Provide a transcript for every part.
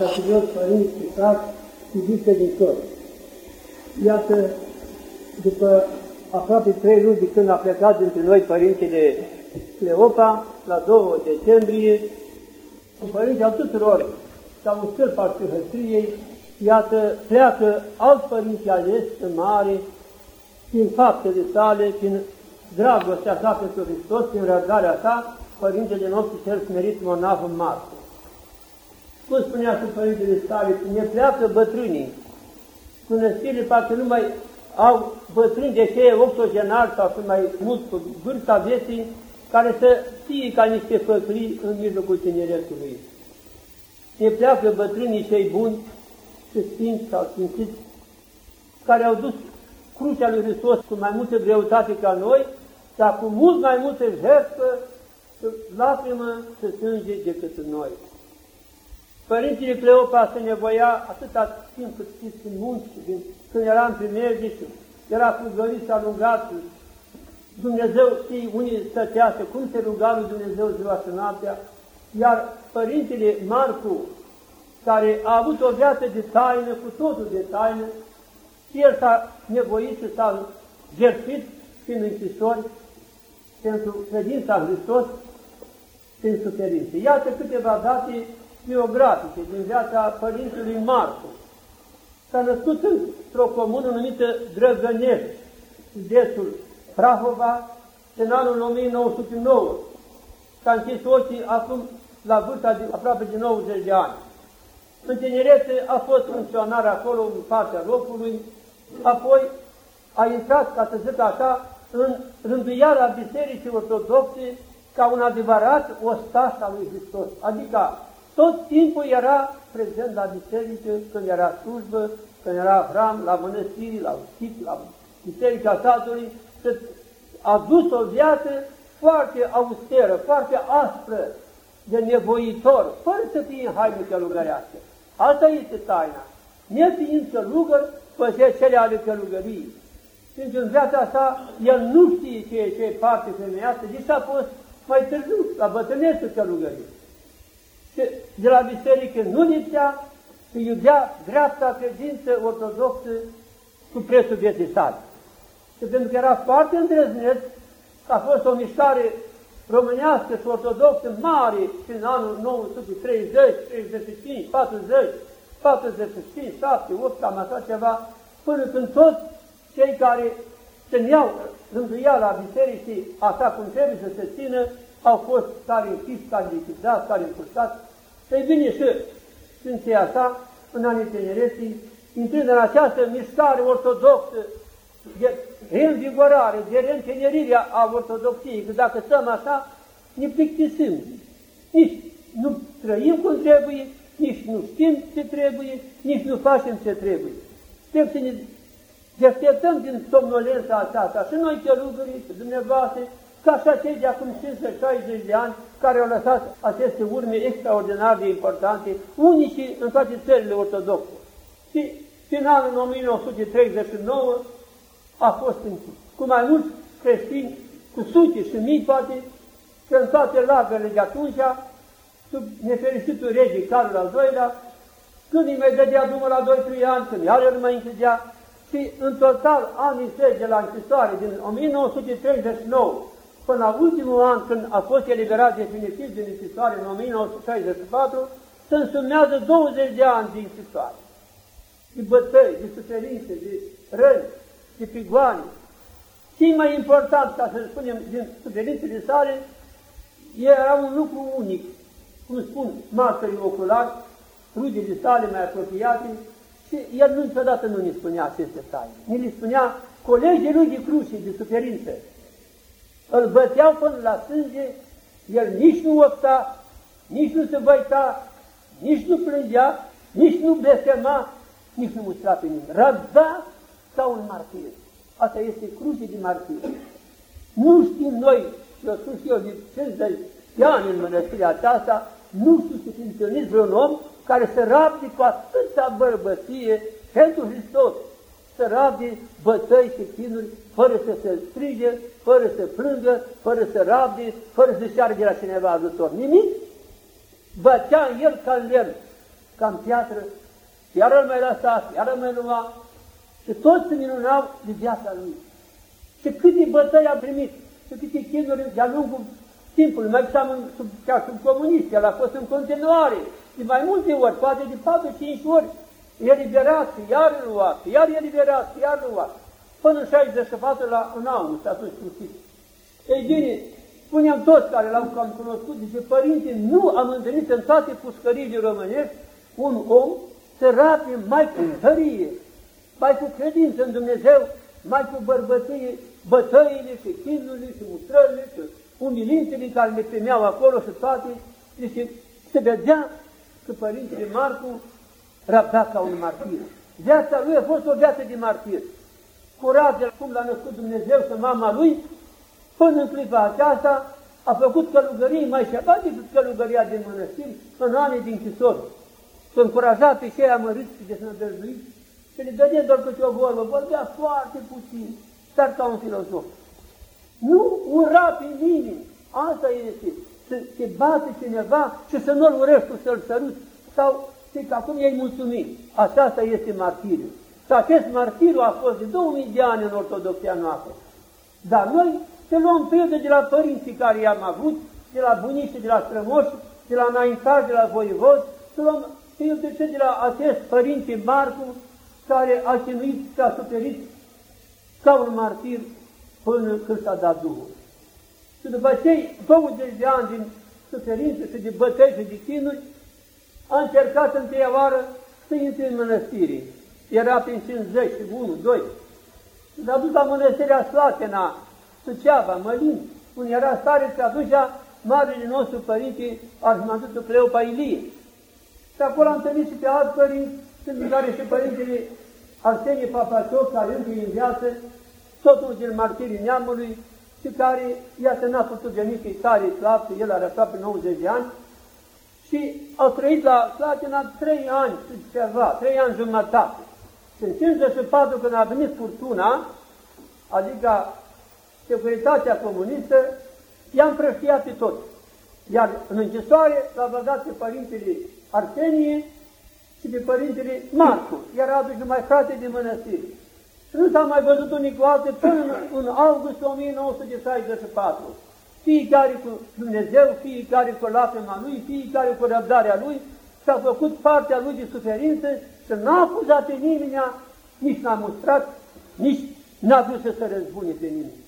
Stațios Părinți Isaac, iubit credincios. Iată, după aproape trei luni de când a plecat dintre noi Părintele Cleopa, la 2 decembrie, cu Părinte al tuturor, sau un stâlp al Psihăstriei, iată, pleacă alt Părinte ales în mare, prin faptele sale, prin dragostea sa pentru Hristos, prin răbdarea sa, Părintele nostru cel smerit monahul Marcu. Cum spunea și Părintele Stare, ne pleacă bătrânii, mănăstirile parcă nu mai au bătrâni de cheie octogenari sau și mai mult cu vârsta vieții, care să fie ca niște făclii în mijlocul tineretului. Ne pleacă bătrânii cei buni și sfinți sau sfințiți, care au dus crucea lui Hristos cu mai multă greutate ca noi, dar cu mult mai multă jertfă și lacrimă și sânge decât noi. Părintele Cleopa se nevoia atâta timp cât știți în munți, din, când era în primergi și era cu găliți alungat, Dumnezeu, știi, unii stătea și cum se ruga lui Dumnezeu ziua și noaptea, iar Părintele Marcu, care a avut o viață de taină, cu totul de taină, și el s-a nevoit și s-a jertfit prin închisori pentru credința în Hristos prin suferințe. Iată câteva date biografice din viața părintelui Marcu. S-a născut într-o comună numită Drăgănești, județul Prahova, în anul 1909. S-a închis ochii acum la vârsta de aproape de 90 de ani. În tinerețe a fost funcționar acolo în partea locului, apoi a intrat, ca să zic așa, în rânduiala Bisericii Ortodoxe ca un adevărat ostaș al lui Hristos, adică tot timpul era prezent la biserică, când era slujbă, când era hram, la mănăstiri, la chip, la biserica satului, și a dus o viață foarte austeră, foarte aspră, de nevoitor, fără să fie în haine călugărească. Asta este taina. Nefiind călugăr, păzea cele ale călugării. Deci în viața sa, el nu știe ce e, ce e parte femeiască, deci a fost mai târziu, la bătrânețul călugării de la biserică nu lipsea și iubea dreapta credință ortodoxă cu prețul vieții sale. Și pentru că era foarte îndrăzneț, a fost o mișcare românească și ortodoxă mare prin anul 930, 35, 40, 45, 7, 8, cam așa ceva, până când toți cei care țineau la bisericii așa cum trebuie să se țină, au fost care închiși, care lichidați, care încurcați. Ei bine, și Sfinția sa, în anii tinereții, intrând în această mișcare ortodoxă, de reînvigorare, de reîntinerire a ortodoxiei, că dacă stăm așa, ne plictisim. Nici nu trăim cum trebuie, nici nu știm ce trebuie, nici nu facem ce trebuie. Trebuie să ne deșteptăm din somnolența aceasta și noi călugării, și dumneavoastră, ca și acei de acum 560 de ani care au lăsat aceste urme extraordinar de importante, unici în toate țările ortodoxe. Și în anul 1939 a fost închis. Cu mai mulți creștini, cu sute și mii poate, că în toate lagările de atunci, sub nefericitul rege Carol al II-lea, când îi mai dădea drumul la 2-3 ani, când iar îl mai închidea, și în total anii de la închisoare din 1939 până la ultimul an, când a fost eliberat definitiv din închisoare în 1964, se însumează 20 de ani din închisoare. De bătăi, de suferințe, de răni, de pigoane. Și mai important, ca să spunem, din suferințele sale, era un lucru unic, cum spun martorii oculari, rudele sale mai apropiate, și el nu niciodată nu ne spunea aceste taine. Ne le spunea colegii lui de cruce, de suferință, îl băteau până la sânge, el nici nu opta, nici nu se băita, nici nu plângea, nici nu blestema, nici nu mustra pe nimeni. Răbda ca un martir. Asta este cruce de martir. Nu știm noi, și eu spus eu de 50 de ani în mănăstirea aceasta, nu știu să fi vreun om care să rabde cu atâta bărbăție pentru Hristos, să rabde bătăi și chinuri, fără să se strige, fără să plângă, fără să rabde, fără să șarge la cineva ajutor. Nimic. Bătea el ca lemn. ca în piatră, iar îl mai lăsa, iar îl mai lua, și toți se minunau de viața lui. Și câte bătăi a primit, și câte chinuri de-a lungul timpului, mai în, sub, chiar sub comunist, el a fost în continuare, de mai multe ori, poate de 4-5 ori, e liberat, iar luat, iar e liberat, iar luat, până în 64 la un an, și atunci știți. Ei bine, spuneam toți care l-au cam cunoscut, zice, părinte, nu am întâlnit în toate pușcările românești un om să rape mai cu tărie, mai cu credință în Dumnezeu, mai cu bărbăție, bătăile și chinurile și mustrările și umilințele care le primeau acolo și toate, deci se vedea că Părintele Marcu răbda ca un martir. Viața lui a fost o viață de martir. Curajul cum l-a născut Dumnezeu să mama lui, până în clipa aceasta a făcut călugării mai ceva decât călugăria din mănăstiri în anii din chisori. S-a încurajat pe cei amăriți și desnădăjduiți și le dădea doar câte o vorbă, vorbea foarte puțin, dar ca un filozof. Nu ura pe nimeni, asta este, să te bate cineva și să nu-l urești să-l săruți sau că acum ei mulțumit. Aceasta este martiriu. Și acest martiriu a fost de 2000 de ani în Ortodoxia noastră. Dar noi să luăm pildă de la părinții care i-am avut, de la bunici, de la strămoși, de la înaintari, de la voivod, să luăm pildă de la acest părinte Marcu, care a chinuit și a suferit ca un martir până când s-a dat Duhul. Și după cei 20 de ani din suferință și de bătăi și de chinuri, a încercat întâia oară să intre în mănăstire. Era prin 51, 2. S-a dus la mănăstirea Slatena, Suceava, Mălin, unde era stare și atunci marele nostru părinte Arhimandrutul Cleopa Ilie. Și acolo am întâlnit și pe alți părinți, sunt care și părintele Arsenie Papacioc, care încă e în viață, tot unul din martirii neamului, și care, iată, n-a putut veni că e tare slab, el are aproape 90 de ani, și au trăit la Slatina trei ani și ceva, trei ani jumătate. Și în 54, când a venit furtuna, adică securitatea comunistă, i-a împrăștiat pe toți. Iar în închisoare l-a băgat pe părintele Arsenie și pe părintele Marcu, iar adus numai frate de mănăstire. Și nu s-a mai văzut unic altă până în august 1964 fiecare cu Dumnezeu, fiecare cu lacrima lui, fiecare cu răbdarea lui, și-a făcut partea lui de suferință și n-a acuzat pe nimeni, nici n-a mustrat, nici n-a vrut să se răzbune pe nimeni.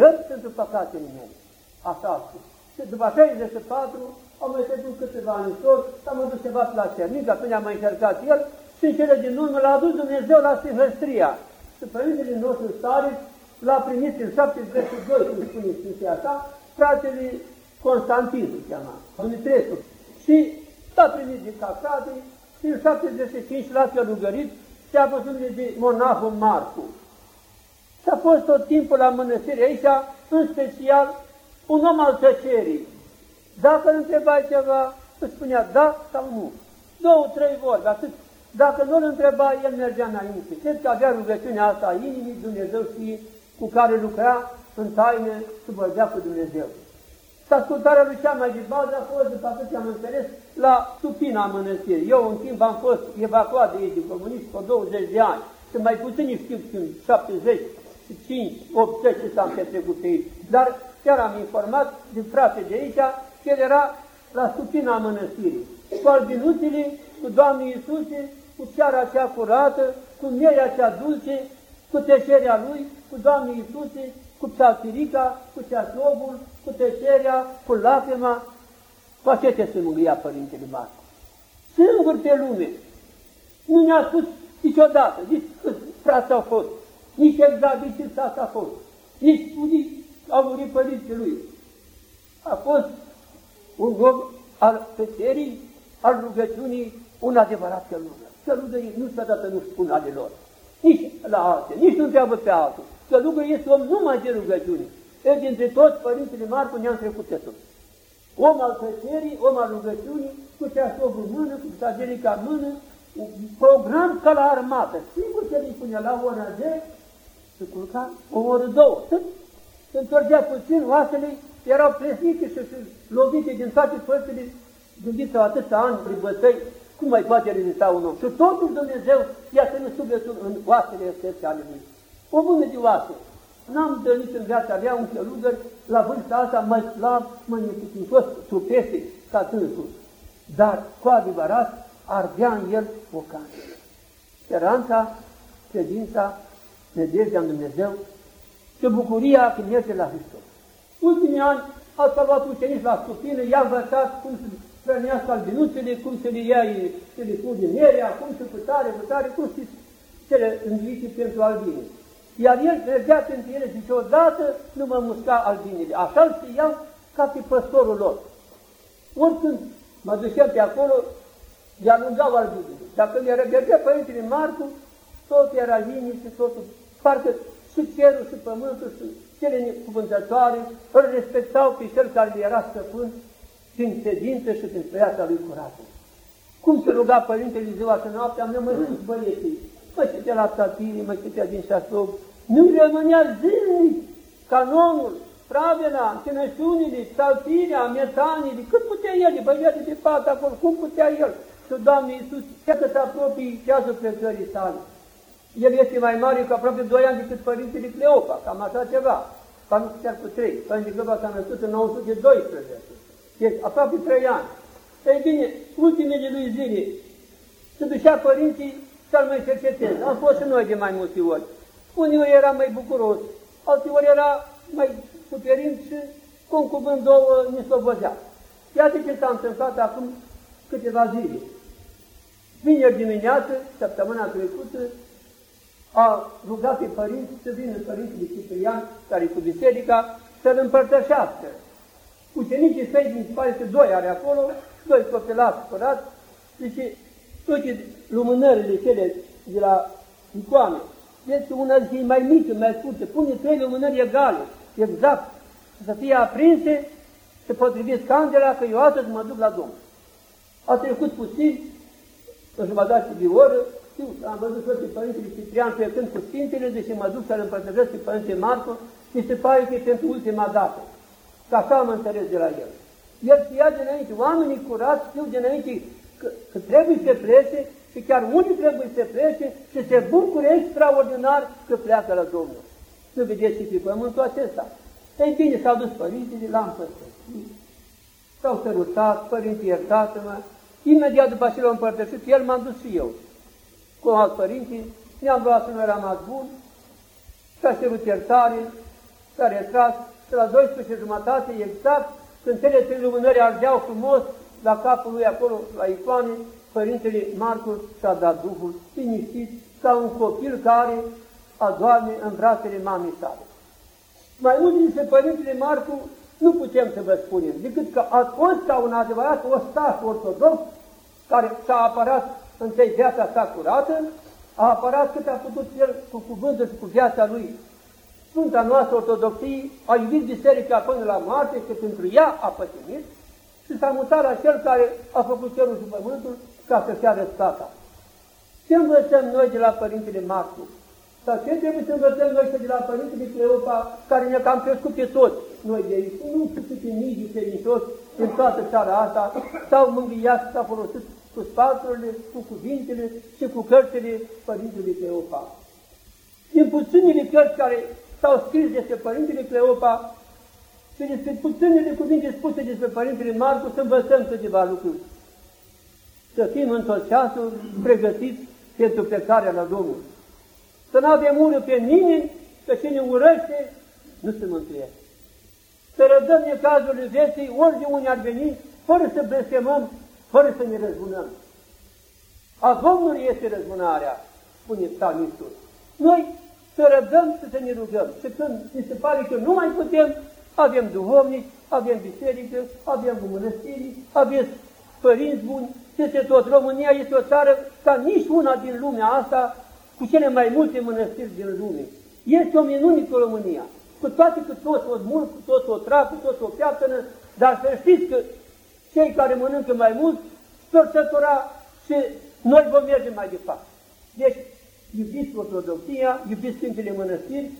Răb pentru păcatele mele. Așa a spus. Și după 64 am mai trecut câteva ani tot, am dus ceva la Cernic, atunci am mai încercat el și în cele din urmă l-a adus Dumnezeu la Sfântăstria. Și Părintele nostru stare l-a primit în 72, cum spune Sfântia ta, fratele Constantin se cheama, Dumitrescu. Și s-a primit din ca frate și în 75 l-a călugărit și a fost de monahul Marcu. Și a fost tot timpul la mănăstire aici, în special, un om al tăcerii. Dacă îl întrebai ceva, îți spunea da sau nu. Două, trei vorbe, atât. Dacă nu îl întreba, el mergea înainte. Cred că avea rugăciunea asta a inimii, Dumnezeu știe, cu care lucra în taină și vorbea cu Dumnezeu. Și ascultarea lui cea mai de bază a fost, după atât am înțeles, la supina mănăstirii. Eu în timp am fost evacuat de ei din comunist cu 20 de ani și mai puțin știu când 70, 5, 80 ce s-am petrecut pe ei. Dar chiar am informat din frate de aici că el era la supina mănăstirii. Cu albinuțele, cu Doamne Iisuse, cu ceara acea curată, cu mierea cea dulce, cu tăcerea lui, cu Doamne Iisuse, cu psaltirica, cu ceaslobul, cu tăcerea, cu lacrima, cu acestea se mângâia Părintele Marcu. Singur pe lume. Nu ne-a spus niciodată, nici câți frați au fost, nici exact nici câți a fost, nici unii au murit părinții lui. A fost un om al tăcerii, al rugăciunii, un adevărat călugăr. Călugării nu se dată nu spun ale lor, nici la alte, nici nu întreabă pe altul călugăr este om numai de rugăciune. El dintre toți părintele Marcu ne-am trecut pe tot. Om al tăcerii, om al rugăciunii, cu ceasul în mână, cu stagerica în mână, un program ca la armată. Sigur că îi punea la ora de să culca o oră, două. Se întorgea puțin, oasele erau plesnite și lovite din toate părțile. Gândiți-vă atâția ani de bătăi, Cum mai poate rezista un om? Și totul Dumnezeu i-a ținut sufletul în oasele acestea ale lui. O bună de oase. N-am întâlnit în viața mea un călugăr la vârsta asta mai slab, mai neputincios, trupește ca tânătul. Dar, cu adevărat, ardea în el o canceră. Speranța, credința, nădejdea în Dumnezeu și bucuria când merge la Hristos. Ultimii ani a salvat ucenici la stupină, i-a învățat cum să hrănească albinuțele, cum să le ia, să le pune nerea, cum să putare, putare, cum să cele învite pentru albine. Iar el mergea pentru ele, zice, odată nu mă musca albinele. Așa îl iau ca pe păstorul lor. Oricând mă duceam pe acolo, i alungau albinele. Dacă mi-era mergea Părintele Marcu, tot era liniște, totul, parcă și cerul și pământul și cele necuvântătoare îl respectau pe cel care era stăpân prin credință și prin trăiața lui curată. Cum se ruga Părintele ziua și noaptea, mi-am mărit băieții, mă citea la tatire, mă citea din șasob, nu rămânea zilnic canonul, pravena, înținășunile, saltirea, metanii, cât putea el, băia de pat acolo, cum putea el? Și Doamne Iisus, iată să apropii ceasul plecării sale. El este mai mare cu aproape 2 ani decât Părintele Cleopa, cam așa ceva. Cam chiar cu 3. Părintele Cleopa s-a născut în 912. Deci aproape 3 ani. Ei bine, ultimele lui zile, se ducea părinții să-l mai cerceteze. Am fost și noi de mai multe ori. Unii era mai bucuros, alții ori era mai suferind și cu un cuvânt două ne slobozea. Iată ce s-a întâmplat acum câteva zile. Vineri dimineață, săptămâna trecută, a rugat pe părinți să vină Părintele Ciprian, care cu biserica, să-l împărtășească. Ucenicii săi din spate, doi are acolo, doi copilați spărați, zice, toate lumânările cele de la icoane, este una zi mai mică, mai scurtă, pune trei lumânări egale, exact, să fie aprinse, să potriviți candela, că eu astăzi mă duc la Domnul. A trecut puțin, o jumătate de oră, știu, am văzut pe Părintele Ciprian pe când cu Sfintele, deci mă duc să-l împărtășesc pe Părintele Marco, mi se pare că e pentru ultima dată. Că așa am înțeles de la el. El știa dinainte, oamenii curați știu dinainte că, că trebuie să plece și chiar unii trebuie să plece și se bucure extraordinar că pleacă la Domnul. Nu vedeți și pe pământul acesta. Ei bine, s-au dus părintele, l-am împărtășit, s-au sărutat, părinte iertat-mă, imediat după ce l-au împărtășit, el m-a dus și eu cu alt părinte, ne-am luat să nu era mai bun, s-a cerut iertare, s-a retras, și la 12 jumătate exact, când cele trei lumânări ardeau frumos la capul lui acolo, la icoane, Părintele Marcus și-a dat Duhul liniștit ca un copil care adorme în brațele mamei sale. Mai mult dintre Părintele Marcu nu putem să vă spunem, decât că a fost ca un adevărat ostaș ortodox care s-a apărat întâi viața sa curată, a apărat cât a putut el cu cuvântul și cu viața lui. Sfânta noastră ortodoxie a iubit biserica până la moarte, că pentru ea a pătimit și s-a mutat la cel care a făcut cerul și pământul ca să fie răstata. Ce învățăm noi de la Părintele Marcu? Sau ce trebuie să învățăm noi de la Părintele Cleopa, care ne-a cam crescut pe toți? Noi de aici, nu știu câte mii de credincioși în toată țara asta, s-au mângâiat, s-au folosit cu sfaturile, cu cuvintele și cu cărțile Părintelui Cleopa. Din puținile cărți care s-au scris despre Părintele Cleopa și despre puținile cuvinte spuse despre Părintele Marcu, să învățăm câteva lucruri. Să fim în tot ceasul pregătiți pentru plecarea la Domnul. Să nu avem ură pe nimeni, că cine urăște, nu se mântuiește. Să rădăm necazurile vieții, ori de unde ar veni, fără să blestemăm fără să ne răzbunăm. A Domnului este răzbunarea, spune psalmistul. Noi să răbdăm și să ne rugăm. Și când ni se pare că nu mai putem, avem duhovnici, avem biserică, avem mănăstiri, avem părinți buni, peste tot. România este o țară ca nici una din lumea asta, cu cele mai multe mănăstiri din lume. Este o minune cu România. Cu toate că toți o smulg, cu toți o trag, cu toți o piaptănă, dar să știți că cei care mănâncă mai mult, vor sătura și noi vom merge mai departe. Deci, iubiți ortodoxia, iubiți Sfintele Mănăstiri,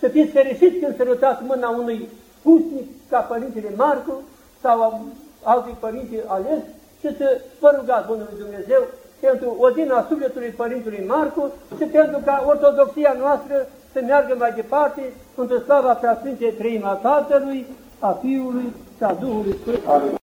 să fiți fericiți când sărutați mâna unui pusnic ca Părintele Marcu sau alții părinți ales și să vă rugați Bunului Dumnezeu pentru odina sufletului Părintului Marcu și pentru ca ortodoxia noastră să meargă mai departe într-o slava Preasfintei Treima Tatălui, a Fiului și a Duhului Sfânt. Amin.